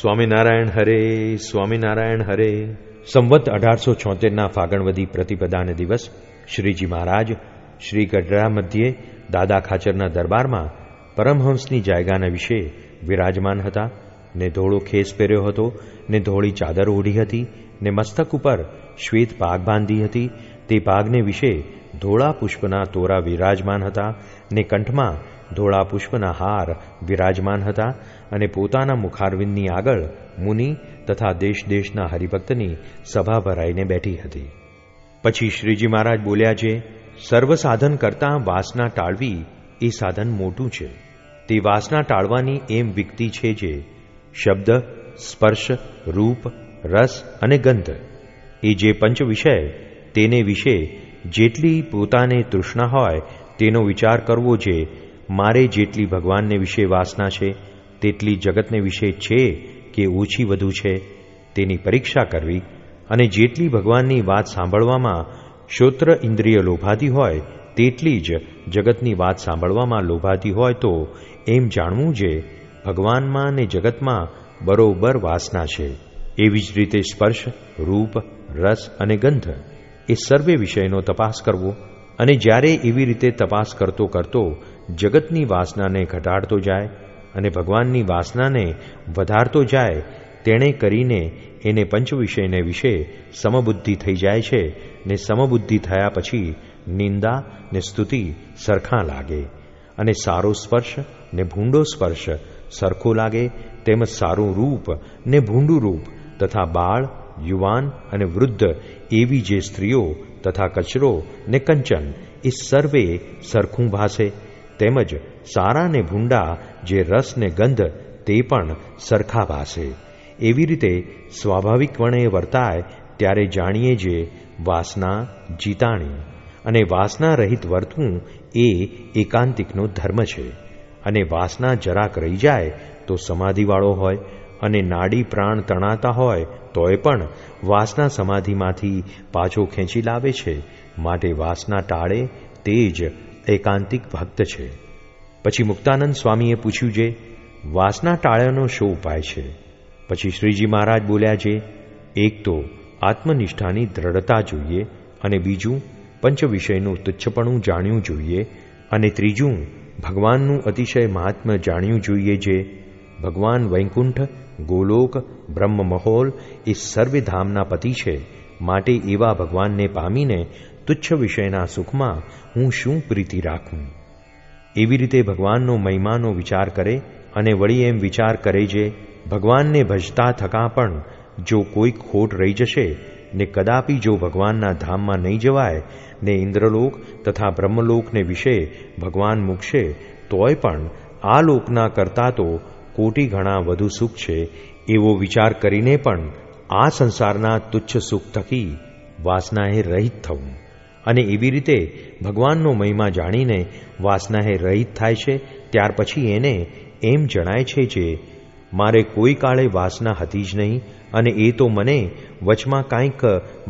સ્વામિનારાયણ હરે સ્વામિનારાયણ હરે. સંવત અઢારસો છોતેરના ફાગણવદી પ્રતિપદાને દિવસ શ્રીજી મહારાજ શ્રી ગઢડા મધ્યે દાદા ખાચરના દરબારમાં પરમહંસની જાયગાના વિશે વિરાજમાન હતા. ને ધોળો ખેસ પહેર્યો હતો, ને ધોળી ચાદર ઓઢી હતી, ને મસ્તક ઉપર શ્વેત પાગ બાંધી હતી. તે પાગને વિશે ધોળા પુષ્પના તોરા વિરાજમાન હતા. ને કંઠમાં ધોળા પુષ્પના હાર વિરાજમાન હતા અને પોતાના મુખારવિંદની આગળ મુનિ તથા દેશ દેશના હરિભક્તની સભા ભરાઈને બેઠી હતી. પછી શ્રીજી મહારાજ બોલ્યા છે, સર્વ સાધન કરતાં વાસના ટાળવી એ સાધન મોટું છે. તે વાસના ટાળવાની એમ વિકતિ છે જે શબ્દ, સ્પર્શ, રૂપ, રસ અને ગંધ. એ જે પંચ વિષય, તેને વિશે જેટલી પોતાને તૃષ્ણા હોય તેનો વિચાર કરવો જે મારે જેટલી ભગવાનને વિશે વાસના છે, તેટલી જગતને વિશે છે કે ઓછી વધુ છે, તેની પરીક્ષા કરવી અને જેટલી ભગવાનની વાત સાંભળવામાં શ્રોત્ર ઇન્દ્રિય લોભાતી હોય, તેટલી જ જગતની વાત સાંભળવામાં લોભાતી હોય તો એમ જાણવું જે ભગવાનમાં ને જગતમાં બરોબર વાસના છે. એવી જ રીતે સ્પર્શ, રૂપ, રસ અને ગંધ એ સર્વે વિષયનો તપાસ કરવો. અને જ્યારે એવી રીતે તપાસ કરતો કરતો જગતની વાસનાને ઘટાડતો જાય અને ભગવાનની વાસનાને વધારતો જાય, તેણે કરીને એને પંચ વિષયને વિશે સમબુદ્ધિ થઈ જાય છે ને સમબુદ્ધિ થયા પછી નિંદા ને સ્તુતિ સરખા લાગે અને સારો સ્પર્શ ને ભૂંડો સ્પર્શ સરખો લાગે તેમજ સારું રૂપ ને ભૂંડું રૂપ તથા બાળ યુવાન અને વૃદ્ધ એવી જે સ્ત્રીઓ તથા કચરો ને કંચન એ સર્વે સરખું ભાસે. તેમજ સારા ને ભૂંડા જે રસ ને ગંધ તે પણ સરખા ભાસે. એવી રીતે સ્વાભાવિકપણે વર્તાય ત્યારે જાણીએ જે વાસના, જીતાણી અને વાસના રહિત વર્તવું એ એકાંતિકનો ધર્મ છે. અને વાસના જરાક રહી જાય તો સમાધિવાળો હોય અને નાડી પ્રાણ તણાતા હોય, તોય પણ વાસના સમાધિમાંથી પાછો ખેંચી લાવે છે. માટે વાસના ટાળે તે જ એકાંતિક ભક્ત છે. પછી મુક્તાનંદ સ્વામીએ પૂછ્યું જે, વાસના ટાળ્યાનો શો ઉપાય છે? પછી શ્રીજી મહારાજ બોલ્યા છે એક તો આત્મનિષ્ઠાની દ્રઢતા જોઈએ અને બીજું પંચ વિષયનું તુચ્છપણું જાણ્યું જોઈએ અને ત્રીજું ભગવાનનું અતિશય મહાત્મ્ય જાણ્યું જોઈએ જે ભગવાન વૈકુંઠ, ગોલોક બ્રહ્મ મહોલ એ સર્વે ધામના પતિ છે. માટે એવા ભગવાનને પામીને તુચ્છ વિષયના સુખમાં હું શું પ્રીતિ રાખું? એવી રીતે ભગવાનનો મહિમાનો વિચાર કરે અને વળી એમ વિચાર કરે જે, ભગવાનને ભજતા થકા પણ જો કોઈ ખોટ રહી જશે, ને કદાપી જો ભગવાનના ધામમાં નહીં જવાય, ને ઇન્દ્રલોક તથા બ્રહ્મલોકને વિશે ભગવાન મૂકશે, તોય પણ આ લોકના કરતા તો કોટી ગણા વધુ સુખ છે, એવો વિચાર કરીને પણ આ સંસારના તુચ્છ સુખ થકી વાસનાએ રહિત થવું. અને એવી રીતે ભગવાનનો મહિમા જાણીને વાસનાએ રહિત થાય છે, ત્યાર પછી એને એમ જણાય છે જે મારે કોઈ કાળે વાસના હતી જ નહીં, અને એ તો મને વચમાં કાંઈક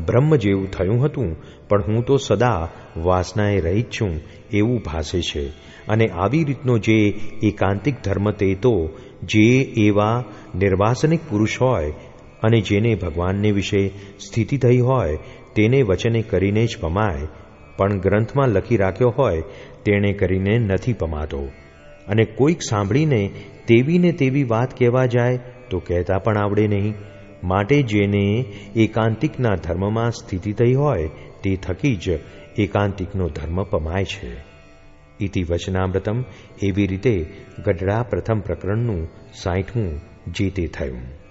બ્રહ્મ જેવું થયું હતું, પણ હું તો સદા વાસનાએ રહી જ છું, એવું ભાસે છે. અને આવી રીતનો જે એકાંતિક ધર્મ તે તો, જે એવા નિર્વાસનિક પુરુષ હોય, અને જેને ભગવાનને વિશે સ્થિતિ થઈ હોય, તેને વચને કરીને જ પમાય, પણ ગ્રંથમાં લખી રાખ્યો હોય, તેણે કરીને નથી પમાતો. અને કોઈક સાંભળીને તેવી ને તેવી વાત કહેવા જાય તો કહેતા પણ આવડે નહીં. માટે જેને એકાંતિકના ધર્મમાં સ્થિતિ થઈ હોય તે થકી જ એકાંતિકનો ધર્મ પમાય છે. ઇતિ વચનામૃતમ. એવી રીતે ગઢડા પ્રથમ પ્રકરણનું સાઠમું જે તે થયું.